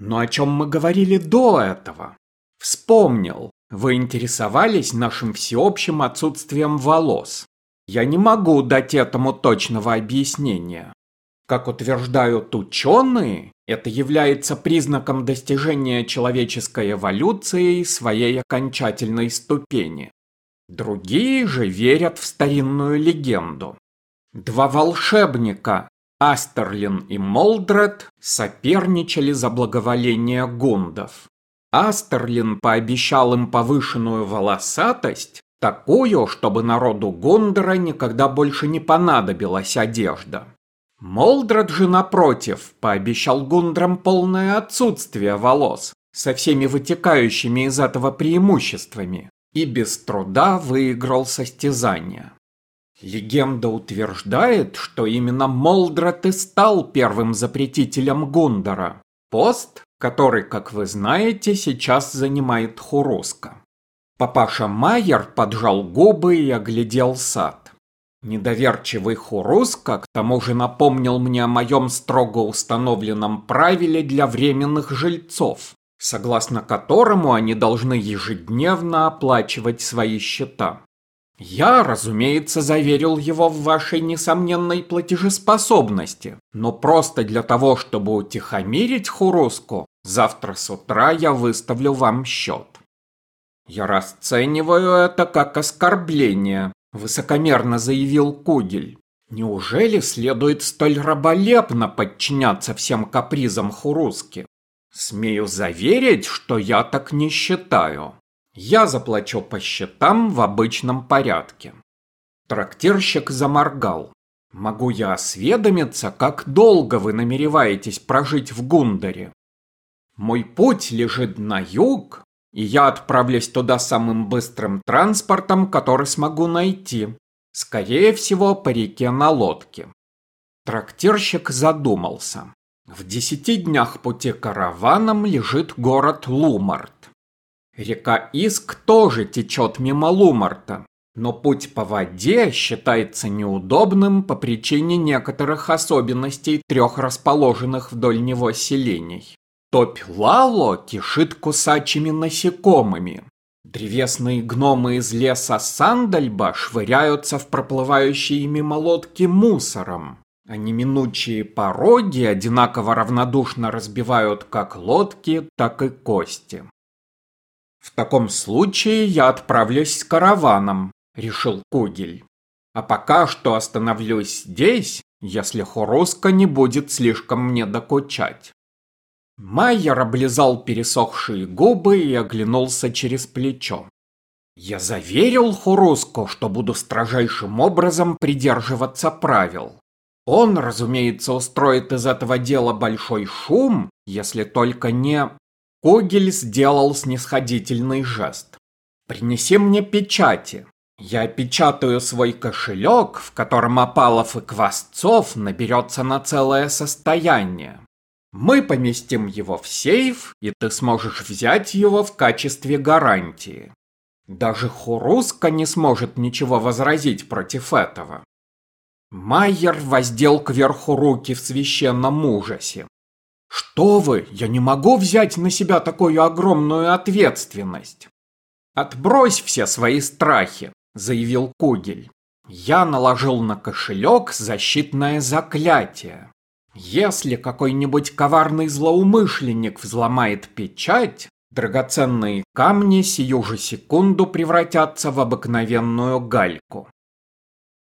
Но о чем мы говорили до этого? Вспомнил. Вы интересовались нашим всеобщим отсутствием волос. Я не могу дать этому точного объяснения. Как утверждают ученые, это является признаком достижения человеческой эволюции своей окончательной ступени. Другие же верят в старинную легенду. Два волшебника, Астерлин и Молдред, соперничали за благоволение гундов. Астерлин пообещал им повышенную волосатость, такую, чтобы народу Гондора никогда больше не понадобилась одежда. Молдред же, напротив, пообещал Гундрам полное отсутствие волос, со всеми вытекающими из этого преимуществами, и без труда выиграл состязание. Легенда утверждает, что именно Молдред и стал первым запретителем Гундора, пост, который, как вы знаете, сейчас занимает Хуруска. Папаша Майер поджал губы и оглядел сад. Недоверчивый Хуруска к тому же напомнил мне о моем строго установленном правиле для временных жильцов, согласно которому они должны ежедневно оплачивать свои счета. Я, разумеется, заверил его в вашей несомненной платежеспособности, но просто для того, чтобы утихомирить Хуруску, завтра с утра я выставлю вам счет. Я расцениваю это как оскорбление, высокомерно заявил Кугель. Неужели следует столь раболепно подчиняться всем капризам Хуруски? Смею заверить, что я так не считаю. Я заплачу по счетам в обычном порядке. Трактирщик заморгал. Могу я осведомиться, как долго вы намереваетесь прожить в Гундаре? Мой путь лежит на юг, и я отправлюсь туда самым быстрым транспортом, который смогу найти. Скорее всего, по реке на лодке. Трактирщик задумался. В десяти днях пути караваном лежит город Лумарт. Река Иск тоже течет мимо Лумарта, но путь по воде считается неудобным по причине некоторых особенностей трех расположенных вдоль него селений. Топь Лало кишит кусачими насекомыми. Древесные гномы из леса Сандальба швыряются в проплывающие мимо лодки мусором. А неминучие пороги одинаково равнодушно разбивают как лодки, так и кости. В таком случае я отправлюсь с караваном, решил Кугель. А пока что остановлюсь здесь, если Хоруска не будет слишком мне докучать. Майер облизал пересохшие губы и оглянулся через плечо. Я заверил Хуруску, что буду строжайшим образом придерживаться правил. Он, разумеется, устроит из этого дела большой шум, если только не... Когель сделал снисходительный жест. «Принеси мне печати. Я печатаю свой кошелек, в котором опалов и квасцов наберется на целое состояние. Мы поместим его в сейф, и ты сможешь взять его в качестве гарантии. Даже Хуруска не сможет ничего возразить против этого. Майер воздел кверху руки в священном ужасе. «Что вы? Я не могу взять на себя такую огромную ответственность!» «Отбрось все свои страхи», — заявил Кугель. «Я наложил на кошелек защитное заклятие. Если какой-нибудь коварный злоумышленник взломает печать, драгоценные камни сию же секунду превратятся в обыкновенную гальку.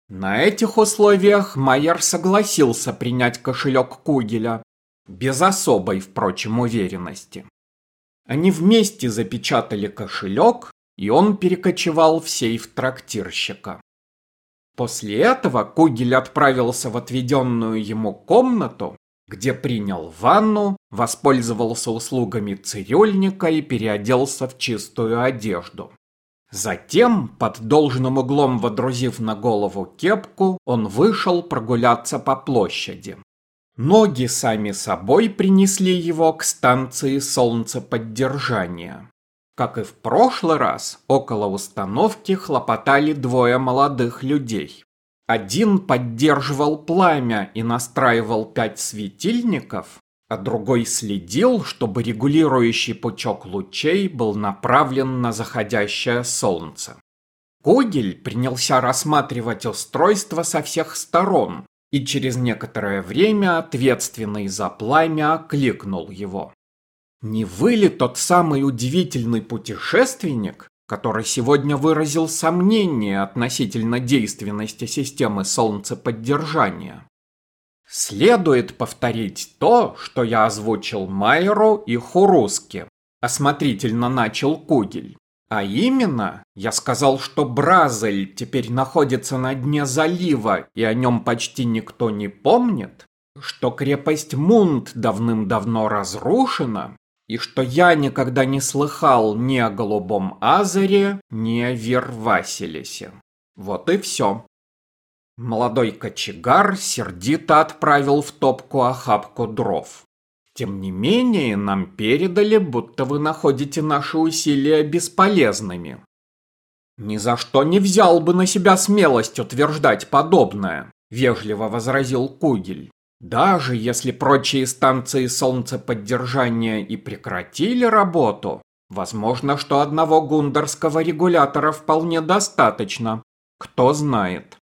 На этих условиях Майер согласился принять кошелек Кугеля, без особой, впрочем, уверенности. Они вместе запечатали кошелек, и он перекочевал в сейф трактирщика. После этого Кугель отправился в отведенную ему комнату, где принял ванну, воспользовался услугами цирюльника и переоделся в чистую одежду. Затем, под должным углом водрузив на голову кепку, он вышел прогуляться по площади. Ноги сами собой принесли его к станции солнцеподдержания. Как и в прошлый раз, около установки хлопотали двое молодых людей. Один поддерживал пламя и настраивал пять светильников, а другой следил, чтобы регулирующий пучок лучей был направлен на заходящее солнце. Кугель принялся рассматривать устройство со всех сторон, и через некоторое время ответственный за пламя окликнул его. «Не вы ли тот самый удивительный путешественник, который сегодня выразил сомнение относительно действенности системы солнцеподдержания?» Следует повторить то, что я озвучил Майеру и Хуруске. Осмотрительно начал Кугель. А именно, я сказал, что Бразель теперь находится на дне залива, и о нем почти никто не помнит, что крепость Мунт давным-давно разрушена, и что я никогда не слыхал ни о Голубом Азаре, ни о Вервасилисе. Вот и все. Молодой кочегар сердито отправил в топку охапку дров. Тем не менее, нам передали, будто вы находите наши усилия бесполезными. Ни за что не взял бы на себя смелость утверждать подобное, вежливо возразил Кугель. Даже если прочие станции солнцеподдержания и прекратили работу, возможно, что одного гундерского регулятора вполне достаточно. Кто знает.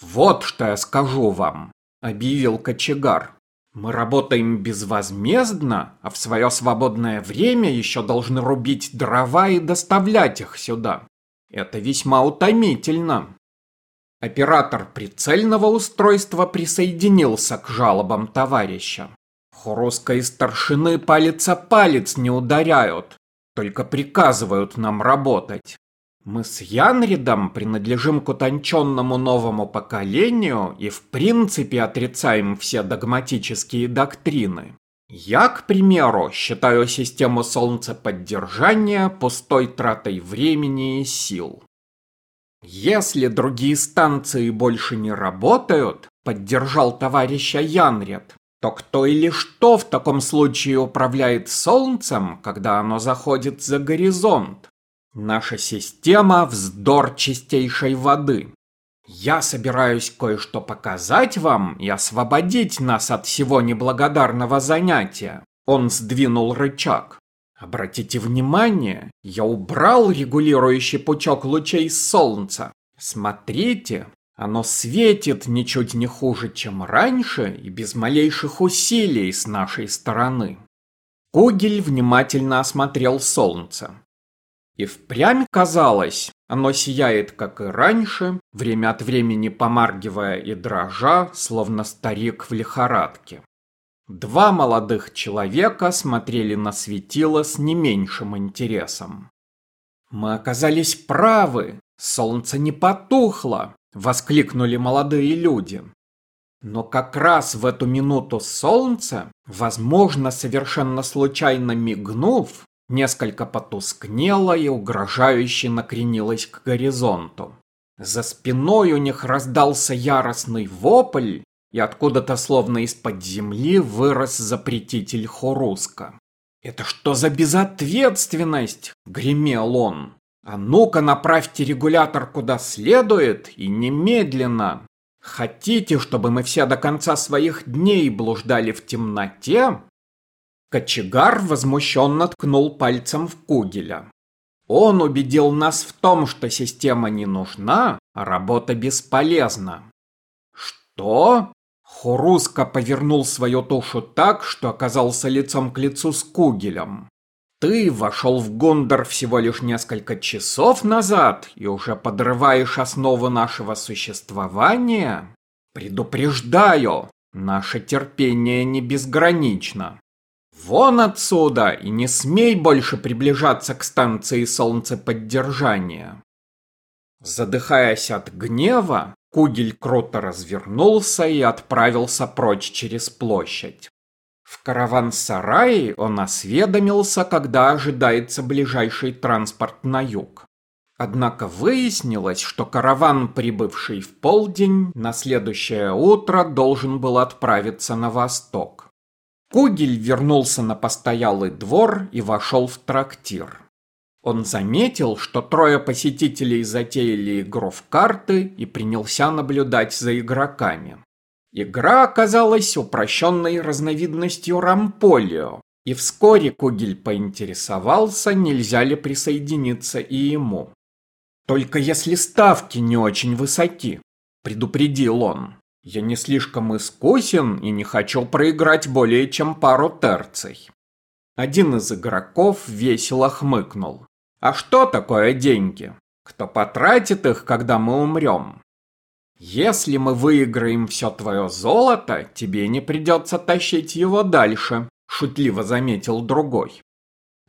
«Вот что я скажу вам», — объявил кочегар. «Мы работаем безвозмездно, а в свое свободное время еще должны рубить дрова и доставлять их сюда. Это весьма утомительно». Оператор прицельного устройства присоединился к жалобам товарища. Хоруска и старшины палец о палец не ударяют, только приказывают нам работать. Мы с Янридом принадлежим к утонченному новому поколению и в принципе отрицаем все догматические доктрины. Я, к примеру, считаю систему солнцеподдержания пустой тратой времени и сил. Если другие станции больше не работают, поддержал товарища Янрид, то кто или что в таком случае управляет солнцем, когда оно заходит за горизонт? Наша система – вздор чистейшей воды. Я собираюсь кое-что показать вам и освободить нас от всего неблагодарного занятия. Он сдвинул рычаг. Обратите внимание, я убрал регулирующий пучок лучей солнца. Смотрите, оно светит ничуть не хуже, чем раньше и без малейших усилий с нашей стороны. Кугель внимательно осмотрел солнце. И впрямь казалось, оно сияет, как и раньше, время от времени помаргивая и дрожа, словно старик в лихорадке. Два молодых человека смотрели на светило с не меньшим интересом. «Мы оказались правы, солнце не потухло!» — воскликнули молодые люди. Но как раз в эту минуту солнце, возможно, совершенно случайно мигнув, несколько потускнела и угрожающе накренилась к горизонту. За спиной у них раздался яростный вопль, и откуда-то словно из-под земли вырос запретитель Хоруска. «Это что за безответственность?» — гремел он. «А ну-ка направьте регулятор куда следует и немедленно. Хотите, чтобы мы все до конца своих дней блуждали в темноте? Кочегар возмущенно ткнул пальцем в Кугеля. Он убедил нас в том, что система не нужна, а работа бесполезна. Что? Хуруска повернул свою тушу так, что оказался лицом к лицу с Кугелем. Ты вошел в Гондор всего лишь несколько часов назад и уже подрываешь основу нашего существования? Предупреждаю, наше терпение не безгранично. «Вон отсюда и не смей больше приближаться к станции солнцеподдержания!» Задыхаясь от гнева, Кугель круто развернулся и отправился прочь через площадь. В караван-сарае он осведомился, когда ожидается ближайший транспорт на юг. Однако выяснилось, что караван, прибывший в полдень, на следующее утро должен был отправиться на восток. Кугель вернулся на постоялый двор и вошел в трактир. Он заметил, что трое посетителей затеяли игру в карты и принялся наблюдать за игроками. Игра оказалась упрощенной разновидностью рамполио, и вскоре Кугель поинтересовался, нельзя ли присоединиться и ему. «Только если ставки не очень высоки», – предупредил он. «Я не слишком искусен и не хочу проиграть более чем пару терций». Один из игроков весело хмыкнул. «А что такое деньги? Кто потратит их, когда мы умрем?» «Если мы выиграем все твое золото, тебе не придется тащить его дальше», – шутливо заметил другой.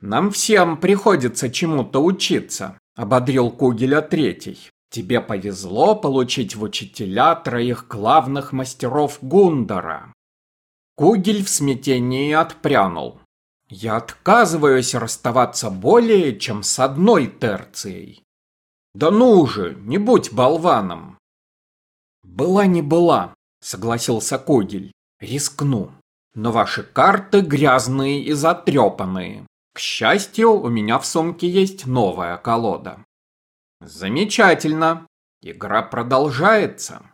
«Нам всем приходится чему-то учиться», – ободрил Кугеля третий. «Тебе повезло получить в учителя троих главных мастеров Гундара». Кугель в смятении отпрянул. «Я отказываюсь расставаться более чем с одной терцией». «Да ну же, не будь болваном!» «Была не была», — согласился Когель. «Рискну. Но ваши карты грязные и затрепанные. К счастью, у меня в сумке есть новая колода». «Замечательно. Игра продолжается».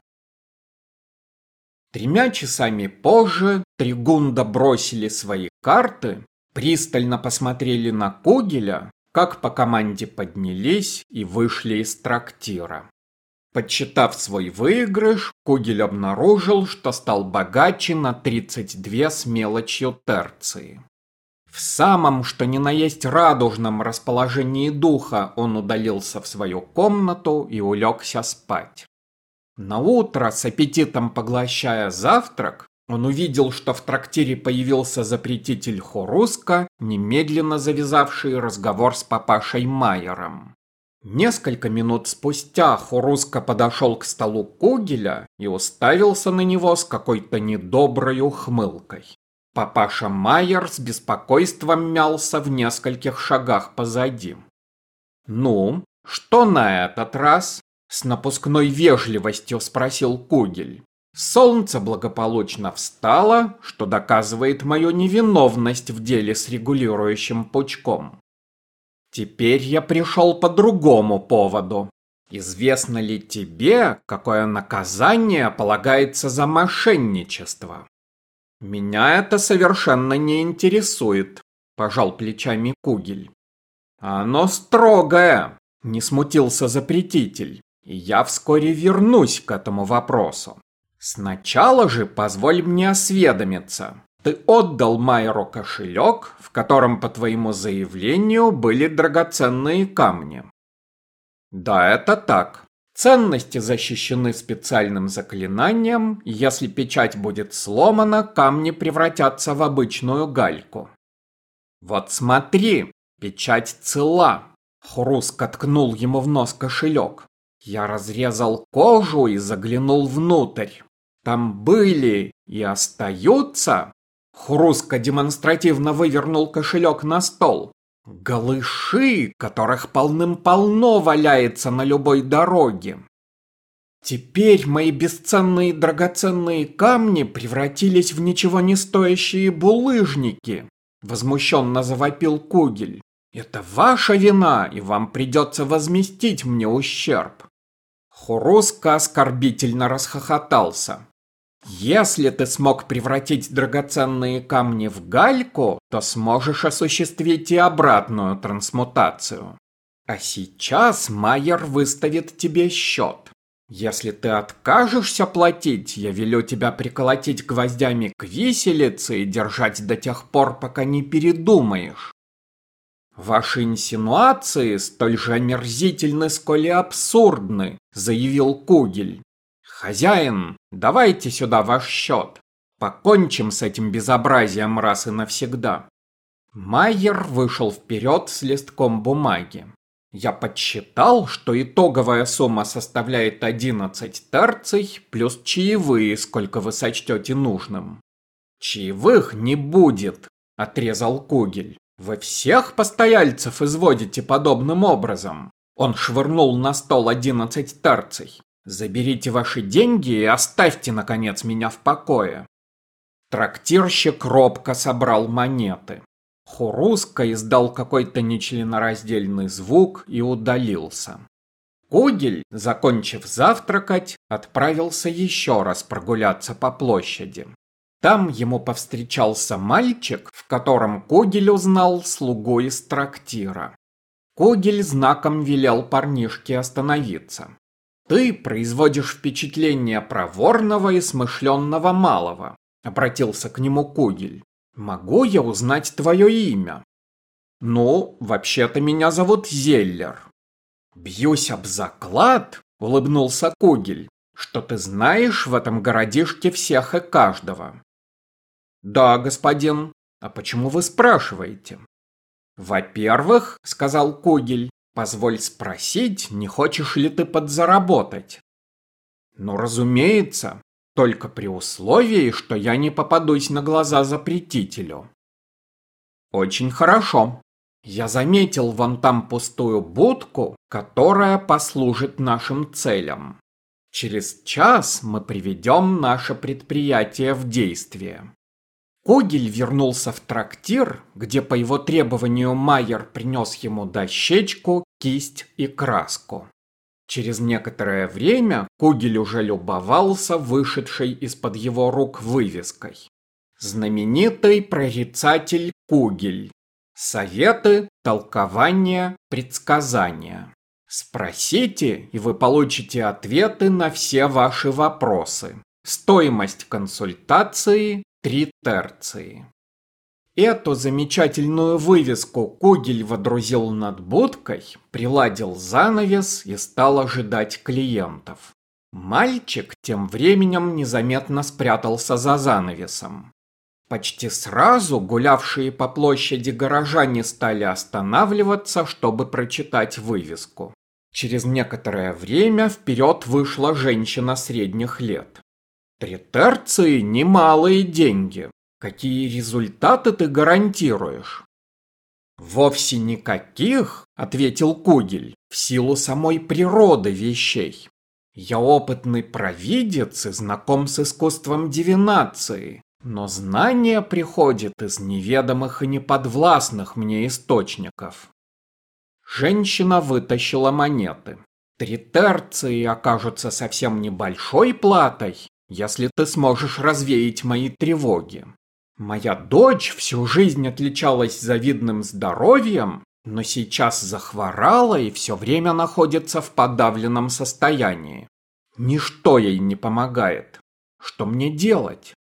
Тремя часами позже Тригунда бросили свои карты, пристально посмотрели на Кугеля, как по команде поднялись и вышли из трактира. Подсчитав свой выигрыш, Кугель обнаружил, что стал богаче на 32 с мелочью терции. В самом, что ни на есть радужном расположении духа, он удалился в свою комнату и улегся спать. На утро, с аппетитом поглощая завтрак, он увидел, что в трактире появился запретитель Хоруска, немедленно завязавший разговор с папашей Майером. Несколько минут спустя Хуруска подошел к столу Кугеля и уставился на него с какой-то недоброй ухмылкой. Папаша Майер с беспокойством мялся в нескольких шагах позади. «Ну, что на этот раз?» – с напускной вежливостью спросил Кугель. «Солнце благополучно встало, что доказывает мою невиновность в деле с регулирующим пучком. Теперь я пришел по другому поводу. Известно ли тебе, какое наказание полагается за мошенничество? Меня это совершенно не интересует, пожал плечами Кугель. Оно строгое, не смутился запретитель, и я вскоре вернусь к этому вопросу. Сначала же позволь мне осведомиться, ты отдал Майеру кошелек, в котором, по твоему заявлению, были драгоценные камни. Да, это так. Ценности защищены специальным заклинанием, если печать будет сломана, камни превратятся в обычную гальку. Вот смотри, печать цела. Хруск откнул ему в нос кошелек. Я разрезал кожу и заглянул внутрь. Там были и остаются Хрустко демонстративно вывернул кошелек на стол. Голыши, которых полным-полно валяется на любой дороге. Теперь мои бесценные драгоценные камни превратились в ничего не стоящие булыжники, возмущенно завопил Кугель. Это ваша вина, и вам придется возместить мне ущерб. Хуруско оскорбительно расхохотался. Если ты смог превратить драгоценные камни в гальку, то сможешь осуществить и обратную трансмутацию. А сейчас Майер выставит тебе счет. Если ты откажешься платить, я велю тебя приколотить гвоздями к виселице и держать до тех пор, пока не передумаешь. Ваши инсинуации столь же омерзительны, сколь и абсурдны, заявил Кугель. «Хозяин, давайте сюда ваш счет. Покончим с этим безобразием раз и навсегда». Майер вышел вперед с листком бумаги. Я подсчитал, что итоговая сумма составляет 11 терций плюс чаевые, сколько вы сочтете нужным. Чаевых не будет, отрезал Кугель. Вы всех постояльцев изводите подобным образом. Он швырнул на стол 11 терций. Заберите ваши деньги и оставьте, наконец, меня в покое. Трактирщик робко собрал монеты. Хуруска издал какой-то нечленораздельный звук и удалился. Кугель, закончив завтракать, отправился еще раз прогуляться по площади. Там ему повстречался мальчик, в котором Кугель узнал слугу из трактира. Кугель знаком велел парнишке остановиться. «Ты производишь впечатление проворного и смышленного малого», — обратился к нему Кугель. «Могу я узнать твое имя?» «Ну, вообще-то меня зовут Зеллер». «Бьюсь об заклад», — улыбнулся Кугель, «что ты знаешь в этом городишке всех и каждого». «Да, господин. А почему вы спрашиваете?» «Во-первых, — сказал Кугель, — позволь спросить, не хочешь ли ты подзаработать?» «Ну, разумеется, только при условии, что я не попадусь на глаза запретителю». «Очень хорошо. Я заметил вон там пустую будку, которая послужит нашим целям. Через час мы приведем наше предприятие в действие. Когель вернулся в трактир, где по его требованию Майер принес ему дощечку, кисть и краску. Через некоторое время Кугель уже любовался вышедшей из-под его рук вывеской. Знаменитый прорицатель Кугель. Советы, толкования, предсказания. Спросите, и вы получите ответы на все ваши вопросы. Стоимость консультации Три терции. Эту замечательную вывеску Кугель водрузил над будкой, приладил занавес и стал ожидать клиентов. Мальчик тем временем незаметно спрятался за занавесом. Почти сразу гулявшие по площади горожане стали останавливаться, чтобы прочитать вывеску. Через некоторое время вперед вышла женщина средних лет. Три терции – немалые деньги. Какие результаты ты гарантируешь? Вовсе никаких, ответил Кугель, в силу самой природы вещей. Я опытный провидец и знаком с искусством дивинации, но знание приходит из неведомых и неподвластных мне источников. Женщина вытащила монеты. Три терции окажутся совсем небольшой платой, если ты сможешь развеять мои тревоги. Моя дочь всю жизнь отличалась завидным здоровьем, но сейчас захворала и все время находится в подавленном состоянии. Ничто ей не помогает. Что мне делать?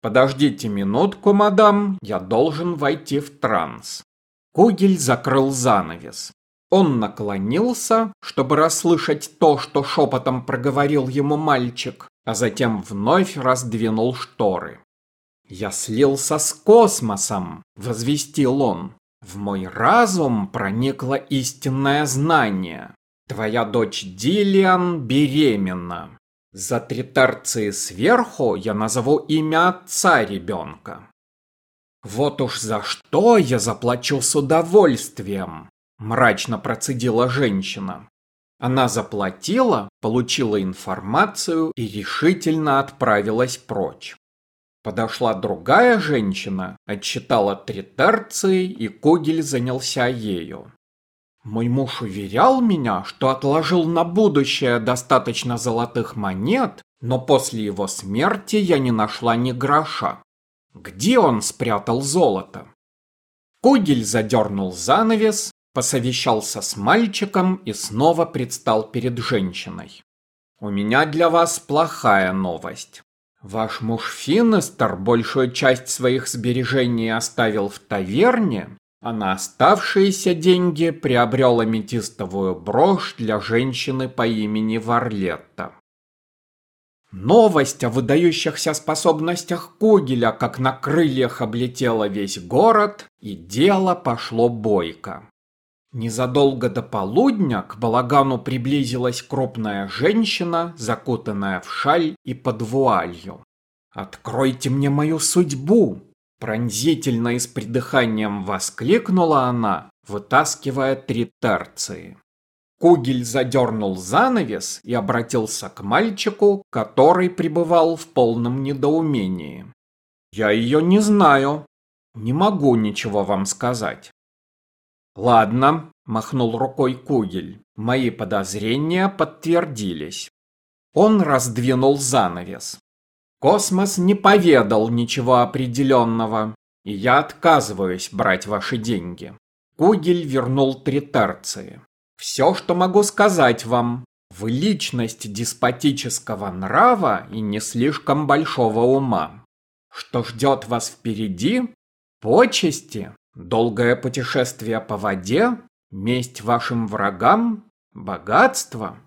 Подождите минутку, мадам, я должен войти в транс. Кугель закрыл занавес. Он наклонился, чтобы расслышать то, что шепотом проговорил ему мальчик, а затем вновь раздвинул шторы. «Я слился с космосом», — возвестил он. «В мой разум проникло истинное знание. Твоя дочь Дилиан беременна. За три терции сверху я назову имя отца ребенка». «Вот уж за что я заплачу с удовольствием», — мрачно процедила женщина. Она заплатила, получила информацию и решительно отправилась прочь. Подошла другая женщина, отчитала три терции, и Когель занялся ею. Мой муж уверял меня, что отложил на будущее достаточно золотых монет, но после его смерти я не нашла ни гроша. Где он спрятал золото? Когель задернул занавес, посовещался с мальчиком и снова предстал перед женщиной. «У меня для вас плохая новость. Ваш муж Финнестер большую часть своих сбережений оставил в таверне, а на оставшиеся деньги приобрел аметистовую брошь для женщины по имени Варлетта. Новость о выдающихся способностях Кугеля как на крыльях облетела весь город, и дело пошло бойко. Незадолго до полудня к балагану приблизилась крупная женщина, закутанная в шаль и под вуалью. «Откройте мне мою судьбу!» Пронзительно и с придыханием воскликнула она, вытаскивая три терции. Кугель задернул занавес и обратился к мальчику, который пребывал в полном недоумении. «Я ее не знаю. Не могу ничего вам сказать. Ладно, махнул рукой Кугель. Мои подозрения подтвердились. Он раздвинул занавес. Космос не поведал ничего определенного, и я отказываюсь брать ваши деньги. Кугель вернул три терции. Все, что могу сказать вам, вы личность деспотического нрава и не слишком большого ума. Что ждет вас впереди? Почести, долгое путешествие по воде, месть вашим врагам, богатство.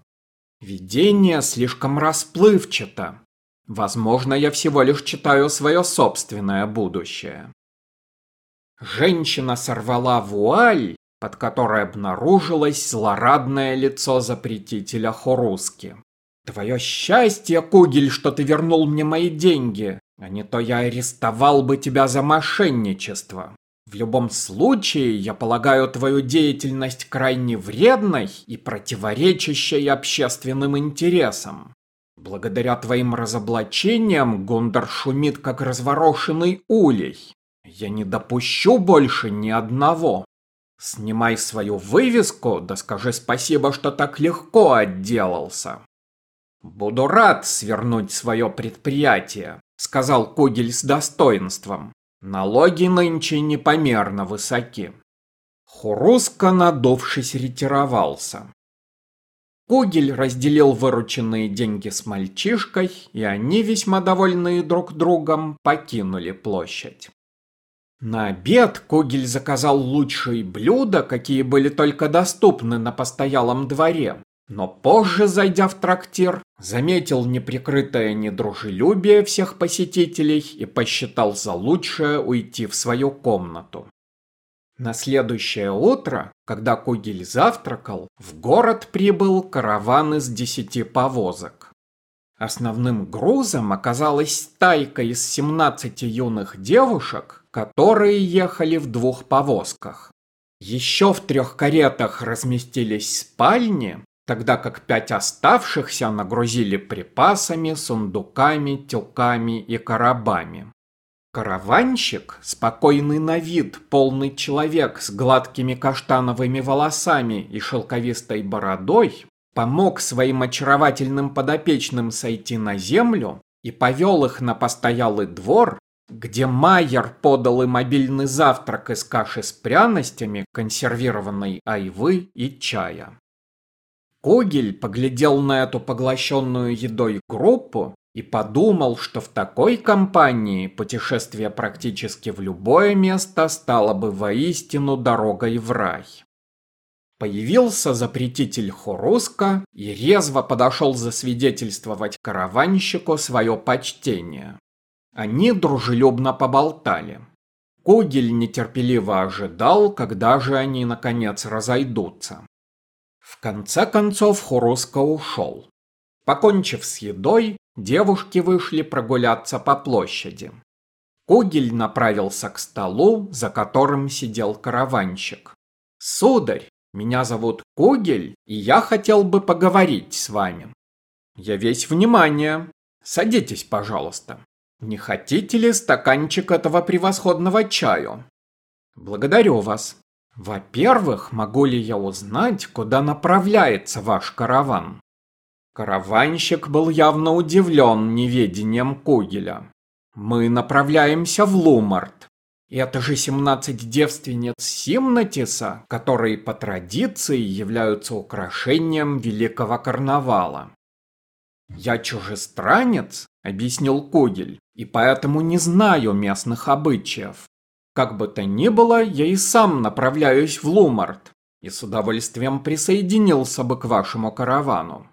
Видение слишком расплывчато. Возможно, я всего лишь читаю свое собственное будущее. Женщина сорвала вуаль, под которой обнаружилось злорадное лицо запретителя Хоруски. «Твое счастье, Кугель, что ты вернул мне мои деньги, а не то я арестовал бы тебя за мошенничество. В любом случае, я полагаю твою деятельность крайне вредной и противоречащей общественным интересам. Благодаря твоим разоблачениям Гондар шумит, как разворошенный улей. Я не допущу больше ни одного. Снимай свою вывеску, да скажи спасибо, что так легко отделался. Буду рад свернуть свое предприятие, сказал Кугель с достоинством. Налоги нынче непомерно высоки. Хуруска, надувшись, ретировался. Кугель разделил вырученные деньги с мальчишкой, и они, весьма довольные друг другом, покинули площадь. На обед Кугель заказал лучшие блюда, какие были только доступны на постоялом дворе. Но позже, зайдя в трактир, заметил неприкрытое недружелюбие всех посетителей и посчитал за лучшее уйти в свою комнату. На следующее утро, когда Кугель завтракал, в город прибыл караван из десяти повозок. Основным грузом оказалась стайка из 17 юных девушек, которые ехали в двух повозках. Еще в трех каретах разместились спальни, тогда как пять оставшихся нагрузили припасами, сундуками, тюками и коробами. Караванщик, спокойный на вид, полный человек с гладкими каштановыми волосами и шелковистой бородой, помог своим очаровательным подопечным сойти на землю и повел их на постоялый двор, где Майер подал им мобильный завтрак из каши с пряностями, консервированной айвы и чая. Когель поглядел на эту поглощенную едой группу и подумал, что в такой компании путешествие практически в любое место стало бы воистину дорогой в рай. Появился запретитель Хуруска и резво подошел засвидетельствовать караванщику свое почтение. Они дружелюбно поболтали. Кугель нетерпеливо ожидал, когда же они наконец разойдутся. В конце концов Хуруска ушел. Покончив с едой, девушки вышли прогуляться по площади. Кугель направился к столу, за которым сидел караванщик. «Сударь, меня зовут Кугель, и я хотел бы поговорить с вами. Я весь внимание. Садитесь, пожалуйста. Не хотите ли стаканчик этого превосходного чаю? Благодарю вас. Во-первых, могу ли я узнать, куда направляется ваш караван? Караванщик был явно удивлен неведением Кугеля. Мы направляемся в Лумарт. Это же 17 девственниц Симнатиса, которые по традиции являются украшением Великого Карнавала. «Я чужестранец», — объяснил Кугель, — «и поэтому не знаю местных обычаев. Как бы то ни было, я и сам направляюсь в Лумарт, и с удовольствием присоединился бы к вашему каравану.